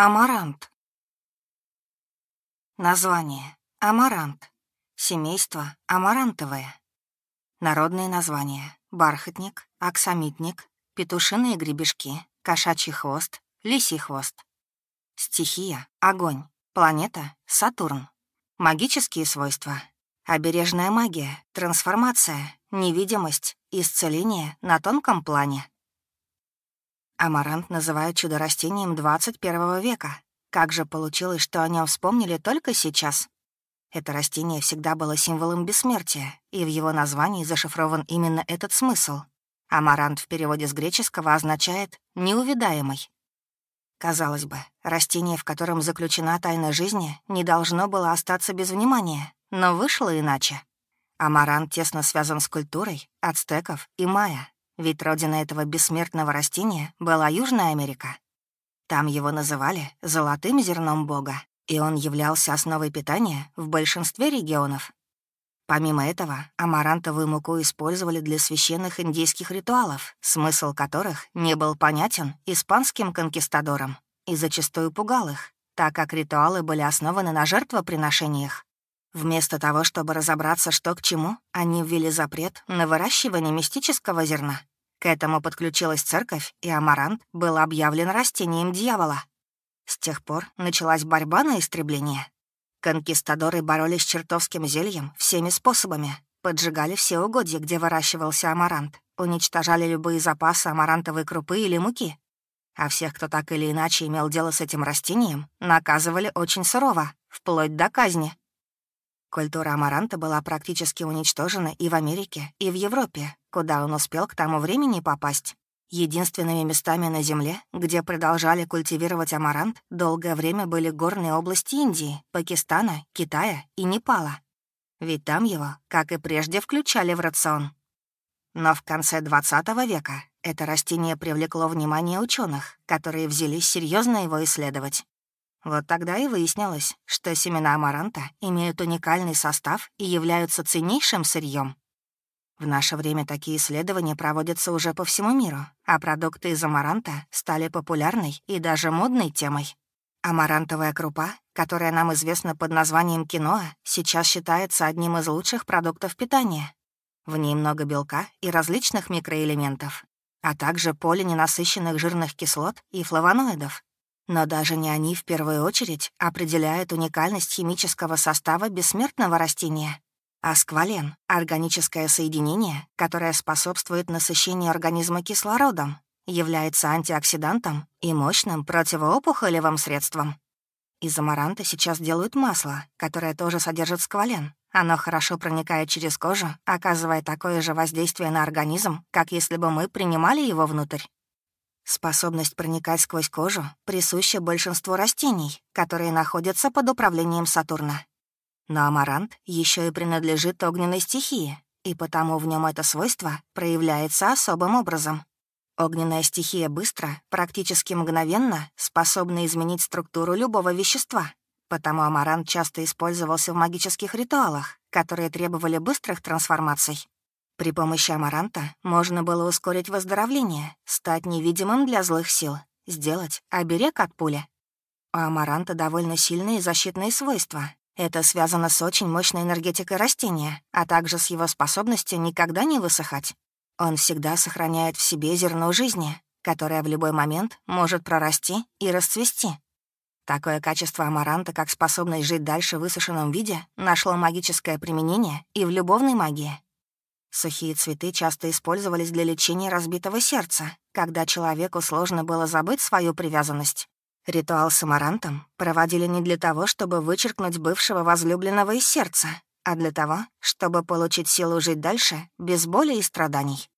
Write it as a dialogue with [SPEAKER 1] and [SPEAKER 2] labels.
[SPEAKER 1] Амарант. Название. Амарант. Семейство амарантовое. Народные названия. Бархатник, аксамитник, петушиные гребешки, кошачий хвост, лисий хвост. Стихия — огонь. Планета — Сатурн. Магические свойства. Обережная магия, трансформация, невидимость, исцеление на тонком плане. Амарант называют чудо-растением 21 века. Как же получилось, что о нем вспомнили только сейчас? Это растение всегда было символом бессмертия, и в его названии зашифрован именно этот смысл. Амарант в переводе с греческого означает «неувидаемый». Казалось бы, растение, в котором заключена тайна жизни, не должно было остаться без внимания, но вышло иначе. Амарант тесно связан с культурой ацтеков и майя, ведь родина этого бессмертного растения была Южная Америка. Там его называли «золотым зерном бога», и он являлся основой питания в большинстве регионов. Помимо этого, амарантовую муку использовали для священных индейских ритуалов, смысл которых не был понятен испанским конкистадорам и зачастую пугал их, так как ритуалы были основаны на жертвоприношениях. Вместо того, чтобы разобраться, что к чему, они ввели запрет на выращивание мистического зерна. К этому подключилась церковь, и амарант был объявлен растением дьявола. С тех пор началась борьба на истребление. Конкистадоры боролись с чертовским зельем всеми способами. Поджигали все угодья, где выращивался амарант, уничтожали любые запасы амарантовой крупы или муки. А всех, кто так или иначе имел дело с этим растением, наказывали очень сурово, вплоть до казни. Культура амаранта была практически уничтожена и в Америке, и в Европе, куда он успел к тому времени попасть. Единственными местами на Земле, где продолжали культивировать амарант, долгое время были горные области Индии, Пакистана, Китая и Непала. Ведь там его, как и прежде, включали в рацион. Но в конце 20 века это растение привлекло внимание ученых, которые взялись серьезно его исследовать. Вот тогда и выяснилось, что семена амаранта имеют уникальный состав и являются ценнейшим сырьем. В наше время такие исследования проводятся уже по всему миру, а продукты из амаранта стали популярной и даже модной темой. Амарантовая крупа, которая нам известна под названием киноа, сейчас считается одним из лучших продуктов питания. В ней много белка и различных микроэлементов, а также полиненасыщенных жирных кислот и флавоноидов, но даже не они в первую очередь определяют уникальность химического состава бессмертного растения. Асквален — органическое соединение, которое способствует насыщению организма кислородом, является антиоксидантом и мощным противоопухолевым средством. Из амаранта сейчас делают масло, которое тоже содержит сквален. Оно хорошо проникает через кожу, оказывая такое же воздействие на организм, как если бы мы принимали его внутрь. Способность проникать сквозь кожу присуща большинству растений, которые находятся под управлением Сатурна. Но амарант еще и принадлежит огненной стихии, и потому в нем это свойство проявляется особым образом. Огненная стихия быстро, практически мгновенно, способна изменить структуру любого вещества. Потому амарант часто использовался в магических ритуалах, которые требовали быстрых трансформаций. При помощи амаранта можно было ускорить выздоровление, стать невидимым для злых сил, сделать оберег от пули. У амаранта довольно сильные защитные свойства. Это связано с очень мощной энергетикой растения, а также с его способностью никогда не высыхать. Он всегда сохраняет в себе зерно жизни, которое в любой момент может прорасти и расцвести. Такое качество амаранта, как способность жить дальше в высушенном виде, нашло магическое применение и в любовной магии. Сухие цветы часто использовались для лечения разбитого сердца, когда человеку сложно было забыть свою привязанность. Ритуал с амарантом проводили не для того, чтобы вычеркнуть бывшего возлюбленного из сердца, а для того, чтобы получить силу жить дальше без боли и страданий.